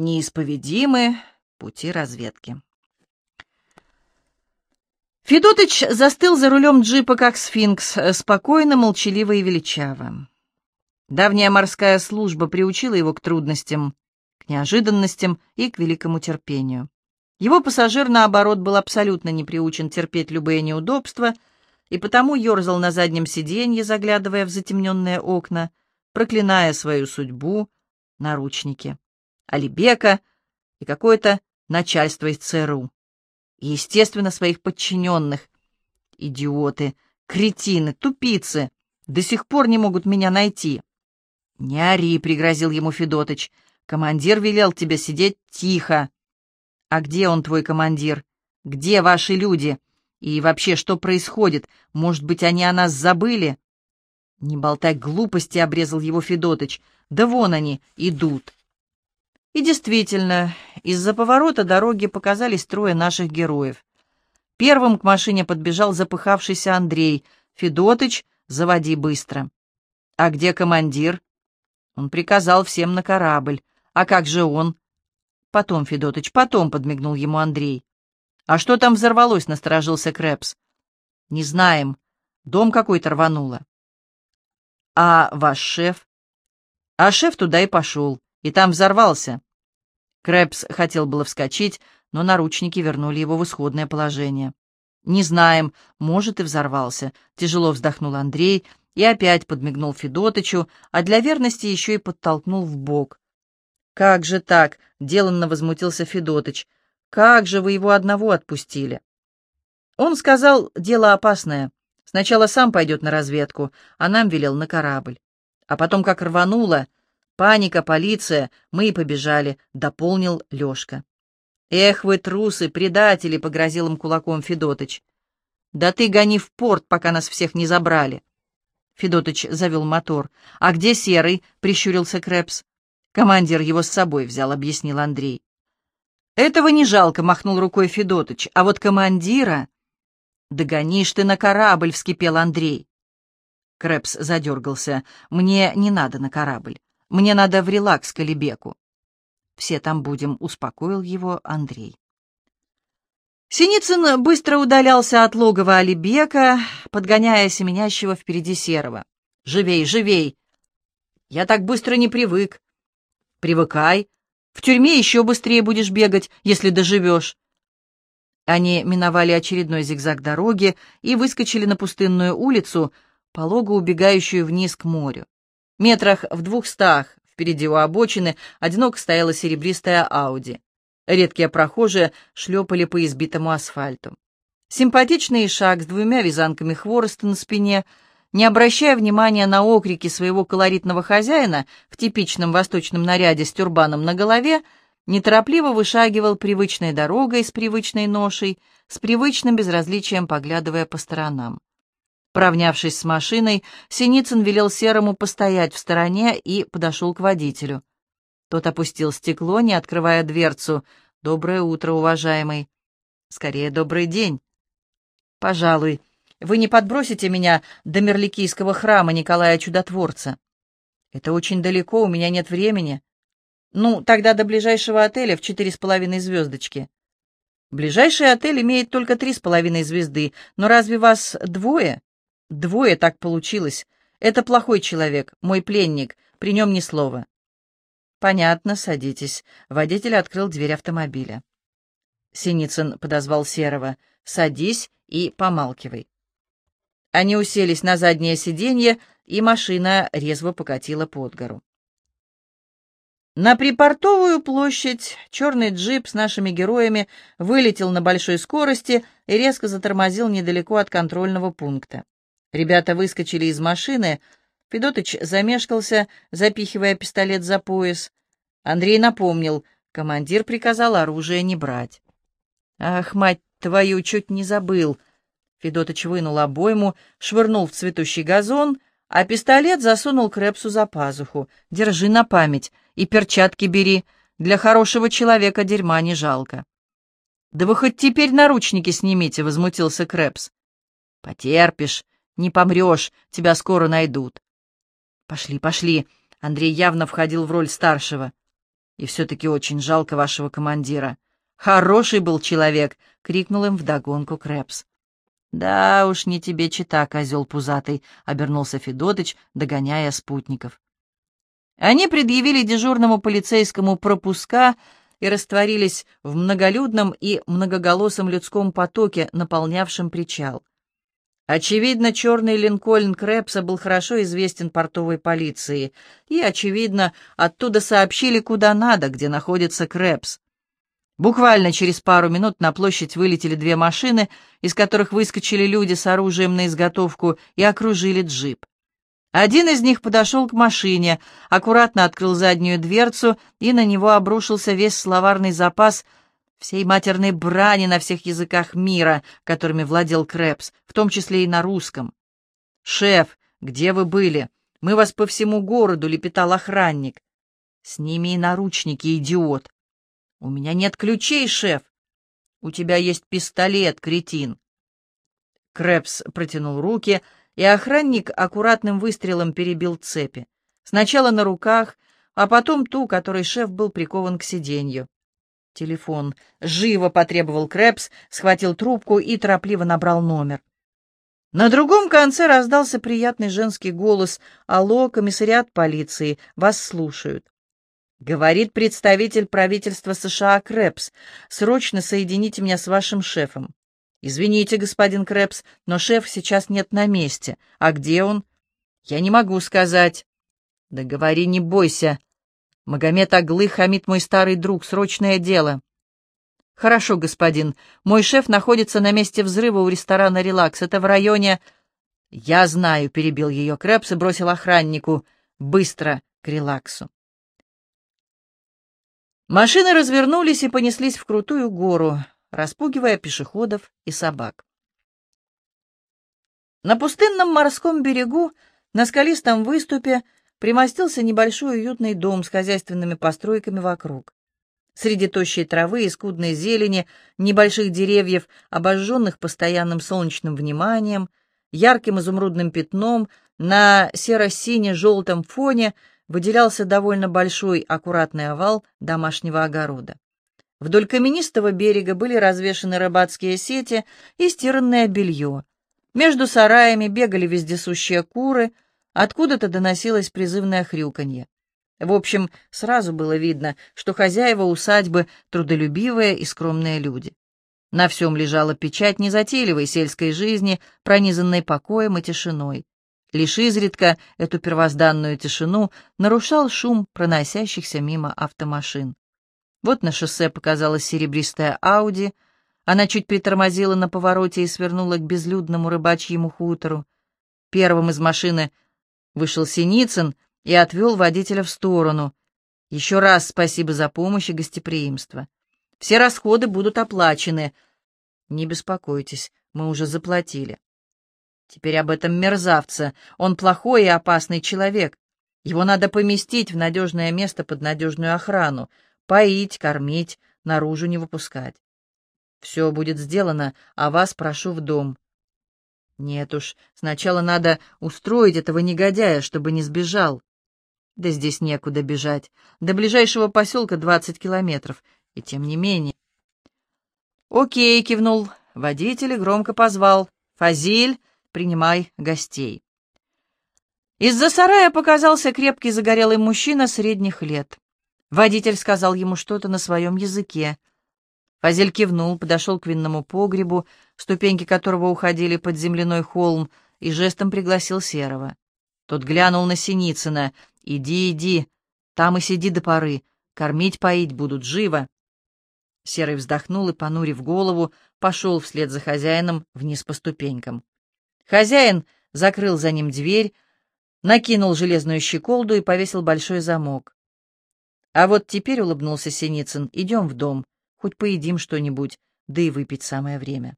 Неисповедимы пути разведки. Федотыч застыл за рулем джипа, как сфинкс, спокойно, молчаливо и величаво. Давняя морская служба приучила его к трудностям, к неожиданностям и к великому терпению. Его пассажир, наоборот, был абсолютно не приучен терпеть любые неудобства и потому ерзал на заднем сиденье, заглядывая в затемненные окна, проклиная свою судьбу, наручники, Алибека и какое-то начальство из ЦРУ. И, естественно, своих подчиненных. Идиоты, кретины, тупицы до сих пор не могут меня найти. «Не ори», — пригрозил ему Федотыч. «Командир велел тебе сидеть тихо». «А где он, твой командир? Где ваши люди? И вообще, что происходит? Может быть, они о нас забыли?» «Не болтай глупости», — обрезал его Федотыч. «Да вон они, идут». И действительно, из-за поворота дороги показались трое наших героев. Первым к машине подбежал запыхавшийся Андрей. «Федотыч, заводи быстро». «А где командир?» Он приказал всем на корабль. «А как же он?» «Потом, Федотыч, потом», — подмигнул ему Андрей. «А что там взорвалось?» — насторожился Крэпс. «Не знаем. Дом какой-то рвануло». «А ваш шеф?» «А шеф туда и пошел, и там взорвался». Крэпс хотел было вскочить, но наручники вернули его в исходное положение. «Не знаем, может, и взорвался», — тяжело вздохнул Андрей и опять подмигнул Федотычу, а для верности еще и подтолкнул в бок. «Как же так?» — деланно возмутился Федотыч. «Как же вы его одного отпустили?» Он сказал, дело опасное. Сначала сам пойдет на разведку, а нам велел на корабль. А потом, как рвануло, паника, полиция, мы и побежали, дополнил Лешка. «Эх вы, трусы, предатели!» — погрозил им кулаком Федотыч. «Да ты гони в порт, пока нас всех не забрали!» Федотыч завел мотор. «А где Серый?» — прищурился Крэпс. «Командир его с собой взял», — объяснил Андрей. «Этого не жалко», — махнул рукой Федотыч. «А вот командира...» «Догонишь ты на корабль», — вскипел Андрей. Крэпс задергался. «Мне не надо на корабль. Мне надо в релакс к Алибеку». «Все там будем», — успокоил его Андрей. Синицын быстро удалялся от логова Алибека, подгоняя семенящего впереди серого. «Живей, живей!» «Я так быстро не привык». «Привыкай. В тюрьме еще быстрее будешь бегать, если доживешь». Они миновали очередной зигзаг дороги и выскочили на пустынную улицу, полого убегающую вниз к морю. Метрах в двухстах впереди у обочины одиноко стояла серебристая Ауди. Редкие прохожие шлепали по избитому асфальту. Симпатичный шаг с двумя вязанками хвороста на спине, не обращая внимания на окрики своего колоритного хозяина в типичном восточном наряде с тюрбаном на голове, неторопливо вышагивал привычной дорогой с привычной ношей, с привычным безразличием поглядывая по сторонам. Провнявшись с машиной, Синицын велел Серому постоять в стороне и подошел к водителю. Тот опустил стекло, не открывая дверцу. «Доброе утро, уважаемый». «Скорее, добрый день». «Пожалуй, вы не подбросите меня до Мерликийского храма Николая Чудотворца?» «Это очень далеко, у меня нет времени». «Ну, тогда до ближайшего отеля в четыре с половиной звездочки». «Ближайший отель имеет только три с половиной звезды, но разве вас двое?» «Двое так получилось. Это плохой человек, мой пленник, при нем ни слова». «Понятно, садитесь». Водитель открыл дверь автомобиля. Синицын подозвал Серого. «Садись и помалкивай». Они уселись на заднее сиденье, и машина резво покатила под гору. На припортовую площадь черный джип с нашими героями вылетел на большой скорости и резко затормозил недалеко от контрольного пункта. Ребята выскочили из машины, Федотыч замешкался, запихивая пистолет за пояс. Андрей напомнил, командир приказал оружие не брать. «Ах, мать твою, чуть не забыл!» Федотыч вынул обойму, швырнул в цветущий газон, а пистолет засунул Крэпсу за пазуху. «Держи на память и перчатки бери. Для хорошего человека дерьма не жалко». «Да вы хоть теперь наручники снимите», — возмутился Крэпс. «Потерпишь, не помрешь, тебя скоро найдут». «Пошли, пошли!» — Андрей явно входил в роль старшего. И все-таки очень жалко вашего командира. Хороший был человек!» — крикнул им вдогонку Крэпс. «Да уж, не тебе чита, козел пузатый», — обернулся Федотыч, догоняя спутников. Они предъявили дежурному полицейскому пропуска и растворились в многолюдном и многоголосом людском потоке, наполнявшем причал. Очевидно, черный линкольн Крэпса был хорошо известен портовой полиции, и, очевидно, оттуда сообщили куда надо, где находится Крэпс. Буквально через пару минут на площадь вылетели две машины, из которых выскочили люди с оружием на изготовку и окружили джип. Один из них подошел к машине, аккуратно открыл заднюю дверцу, и на него обрушился весь словарный запас всей матерной брани на всех языках мира, которыми владел Крэпс, в том числе и на русском. «Шеф, где вы были? Мы вас по всему городу», — лепетал охранник. «Сними и наручники, идиот!» «У меня нет ключей, шеф!» «У тебя есть пистолет, кретин!» Крэпс протянул руки, и охранник аккуратным выстрелом перебил цепи. Сначала на руках, а потом ту, которой шеф был прикован к сиденью. Телефон. Живо потребовал Крэпс, схватил трубку и торопливо набрал номер. На другом конце раздался приятный женский голос. «Алло, комиссариат полиции, вас слушают». Говорит представитель правительства США Крэпс. Срочно соедините меня с вашим шефом. Извините, господин Крэпс, но шеф сейчас нет на месте. А где он? Я не могу сказать. Да говори, не бойся. Магомед Аглы хамит мой старый друг, срочное дело. Хорошо, господин. Мой шеф находится на месте взрыва у ресторана «Релакс». Это в районе... Я знаю, перебил ее Крэпс и бросил охраннику. Быстро к «Релаксу». Машины развернулись и понеслись в крутую гору, распугивая пешеходов и собак. На пустынном морском берегу, на скалистом выступе, примостился небольшой уютный дом с хозяйственными постройками вокруг. Среди тощей травы и скудной зелени, небольших деревьев, обожженных постоянным солнечным вниманием, ярким изумрудным пятном на серо-сине-желтом фоне — выделялся довольно большой аккуратный овал домашнего огорода. Вдоль каменистого берега были развешаны рыбацкие сети и стиранное белье. Между сараями бегали вездесущие куры, откуда-то доносилось призывное хрюканье. В общем, сразу было видно, что хозяева усадьбы — трудолюбивые и скромные люди. На всем лежала печать незатейливой сельской жизни, пронизанной покоем и тишиной. Лишь изредка эту первозданную тишину нарушал шум проносящихся мимо автомашин. Вот на шоссе показалась серебристая Ауди. Она чуть притормозила на повороте и свернула к безлюдному рыбачьему хутору. Первым из машины вышел Синицын и отвел водителя в сторону. Еще раз спасибо за помощь и гостеприимство. Все расходы будут оплачены. Не беспокойтесь, мы уже заплатили. Теперь об этом мерзавце. Он плохой и опасный человек. Его надо поместить в надежное место под надежную охрану, поить, кормить, наружу не выпускать. Все будет сделано, а вас прошу в дом. Нет уж, сначала надо устроить этого негодяя, чтобы не сбежал. Да здесь некуда бежать. До ближайшего поселка двадцать километров, и тем не менее. Окей, кивнул водитель и громко позвал. Фазиль, принимай гостей. Из-за сарая показался крепкий загорелый мужчина средних лет. Водитель сказал ему что-то на своем языке. Фазель кивнул, подошел к винному погребу, ступеньки которого уходили под земляной холм, и жестом пригласил Серого. Тот глянул на Синицына. «Иди, иди, там и сиди до поры, кормить, поить будут живо». Серый вздохнул и, понурив голову, пошел вслед за хозяином вниз по ступенькам. Хозяин закрыл за ним дверь, накинул железную щеколду и повесил большой замок. А вот теперь, — улыбнулся Синицын, — идем в дом, хоть поедим что-нибудь, да и выпить самое время.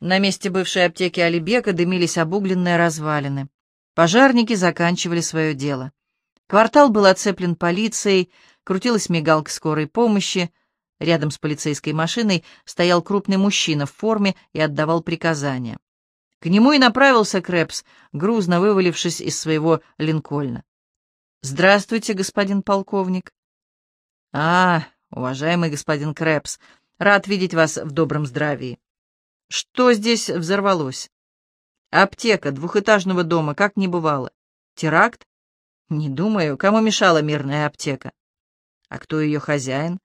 На месте бывшей аптеки Алибека дымились обугленные развалины. Пожарники заканчивали свое дело. Квартал был оцеплен полицией, крутилась мигалка скорой помощи, Рядом с полицейской машиной стоял крупный мужчина в форме и отдавал приказания. К нему и направился Крэпс, грузно вывалившись из своего линкольна. Здравствуйте, господин полковник. А, уважаемый господин Крэпс, рад видеть вас в добром здравии. Что здесь взорвалось? Аптека двухэтажного дома, как не бывало. Теракт? Не думаю, кому мешала мирная аптека. А кто ее хозяин?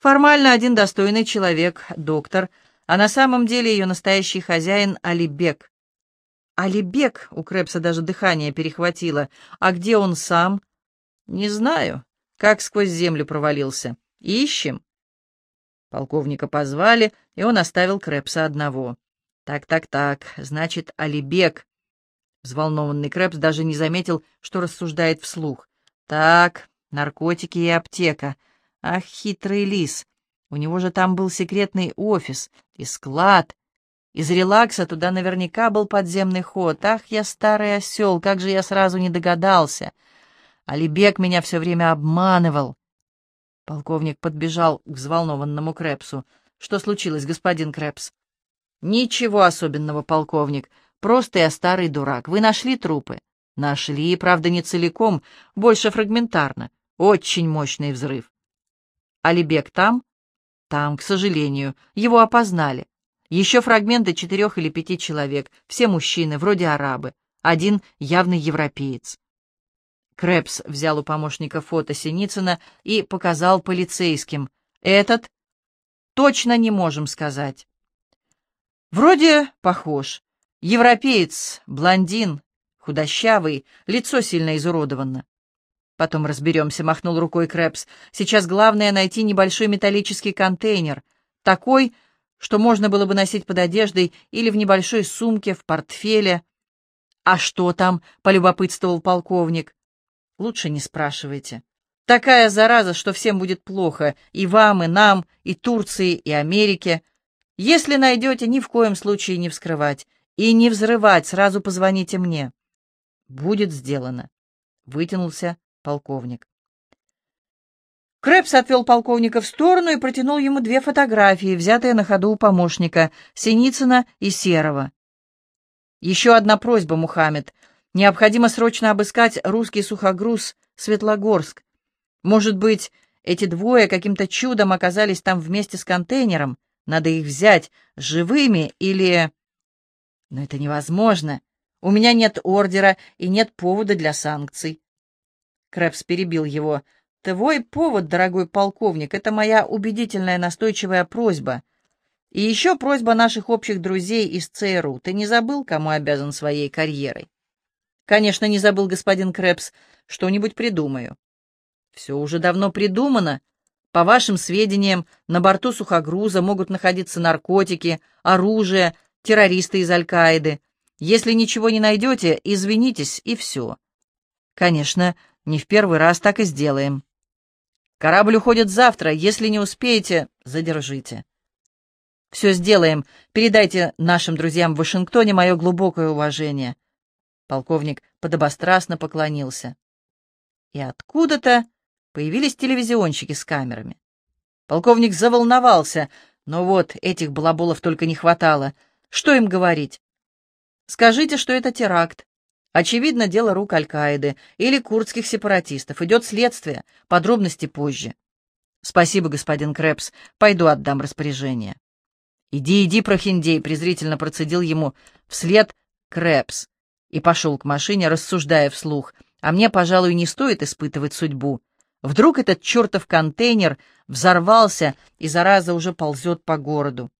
Формально один достойный человек, доктор, а на самом деле ее настоящий хозяин Алибек. Алибек, у Крэпса даже дыхание перехватило. А где он сам? Не знаю, как сквозь землю провалился. Ищем. Полковника позвали, и он оставил Крэпса одного. Так-так-так, значит, Алибек. Взволнованный Крэпс даже не заметил, что рассуждает вслух. Так, наркотики и аптека. Ах, хитрый лис. У него же там был секретный офис и склад. Из релакса туда наверняка был подземный ход. Ах, я старый осел, как же я сразу не догадался. Алибек меня все время обманывал. Полковник подбежал к взволнованному Крэпсу. «Что случилось, господин Крэпс?» «Ничего особенного, полковник. Просто я старый дурак. Вы нашли трупы?» «Нашли, правда, не целиком, больше фрагментарно. Очень мощный взрыв». «Алибек там?» «Там, к сожалению. Его опознали. Еще фрагменты четырех или пяти человек, все мужчины, вроде арабы. Один явный европеец. Крэпс взял у помощника фото Синицына и показал полицейским. Этот? Точно не можем сказать. Вроде похож. Европеец, блондин, худощавый, лицо сильно изуродовано. Потом разберемся, махнул рукой Крэпс. Сейчас главное найти небольшой металлический контейнер. Такой, что можно было бы носить под одеждой или в небольшой сумке, в портфеле. «А что там?» — полюбопытствовал полковник. «Лучше не спрашивайте. Такая зараза, что всем будет плохо, и вам, и нам, и Турции, и Америке. Если найдете, ни в коем случае не вскрывать. И не взрывать, сразу позвоните мне». «Будет сделано», — вытянулся полковник. Крэпс отвел полковника в сторону и протянул ему две фотографии, взятые на ходу у помощника, Синицына и Серова. «Еще одна просьба, Мухаммед. Необходимо срочно обыскать русский сухогруз Светлогорск. Может быть, эти двое каким-то чудом оказались там вместе с контейнером. Надо их взять живыми или... Но это невозможно. У меня нет ордера и нет повода для санкций. Крэпс перебил его. Твой повод, дорогой полковник, это моя убедительная настойчивая просьба. И еще просьба наших общих друзей из ЦРУ. Ты не забыл, кому обязан своей карьерой? Конечно, не забыл, господин Крэпс. Что-нибудь придумаю. Все уже давно придумано. По вашим сведениям, на борту сухогруза могут находиться наркотики, оружие, террористы из Аль-Каиды. Если ничего не найдете, извинитесь, и все. Конечно, не в первый раз так и сделаем. Корабль уходит завтра. Если не успеете, задержите. Все сделаем. Передайте нашим друзьям в Вашингтоне мое глубокое уважение. Полковник подобострастно поклонился. И откуда-то появились телевизионщики с камерами. Полковник заволновался, но вот этих балаболов только не хватало. Что им говорить? Скажите, что это теракт. Очевидно, дело рук Аль-Каиды или курдских сепаратистов. Идет следствие. Подробности позже. Спасибо, господин Крэпс. Пойду отдам распоряжение. Иди, иди, прохиндей, презрительно процедил ему вслед Крэпс и пошел к машине, рассуждая вслух. А мне, пожалуй, не стоит испытывать судьбу. Вдруг этот чертов контейнер взорвался, и зараза уже ползет по городу.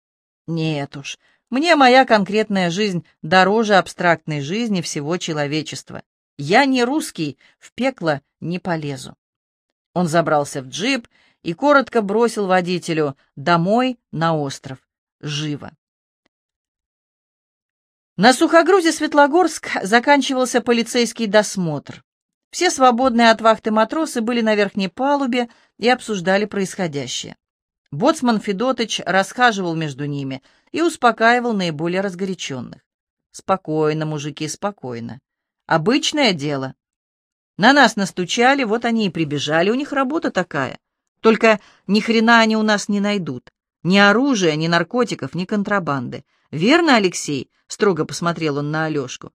Нет уж, мне моя конкретная жизнь дороже абстрактной жизни всего человечества. Я не русский, в пекло не полезу. Он забрался в джип и коротко бросил водителю «домой на остров. Живо». На сухогрузе Светлогорск заканчивался полицейский досмотр. Все свободные от вахты матросы были на верхней палубе и обсуждали происходящее. Боцман Федотыч расхаживал между ними и успокаивал наиболее разгоряченных. «Спокойно, мужики, спокойно. Обычное дело. На нас настучали, вот они и прибежали, у них работа такая. Только ни хрена они у нас не найдут. Ни оружия, ни наркотиков, ни контрабанды. Верно, Алексей?» — строго посмотрел он на Алешку.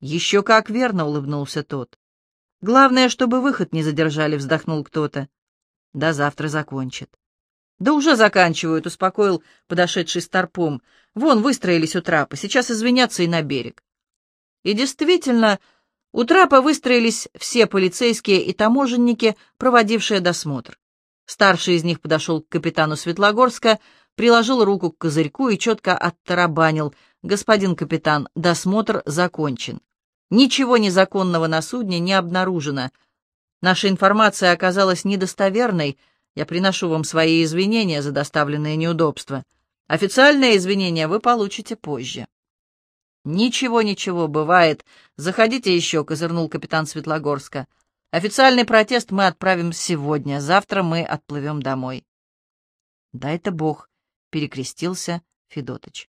«Еще как верно», — улыбнулся тот. Главное, чтобы выход не задержали, вздохнул кто-то. Да завтра закончат. Да уже заканчивают, успокоил подошедший старпом. Вон, выстроились у трапа, сейчас извинятся и на берег. И действительно, у трапа выстроились все полицейские и таможенники, проводившие досмотр. Старший из них подошел к капитану Светлогорска, приложил руку к козырьку и четко оттарабанил. «Господин капитан, досмотр закончен. Ничего незаконного на судне не обнаружено. Наша информация оказалась недостоверной. Я приношу вам свои извинения за доставленные неудобства. Официальные извинения вы получите позже». «Ничего, ничего, бывает. Заходите еще», — козырнул капитан Светлогорска. «Официальный протест мы отправим сегодня. Завтра мы отплывем домой». «Дай-то Бог», — перекрестился Федотыч.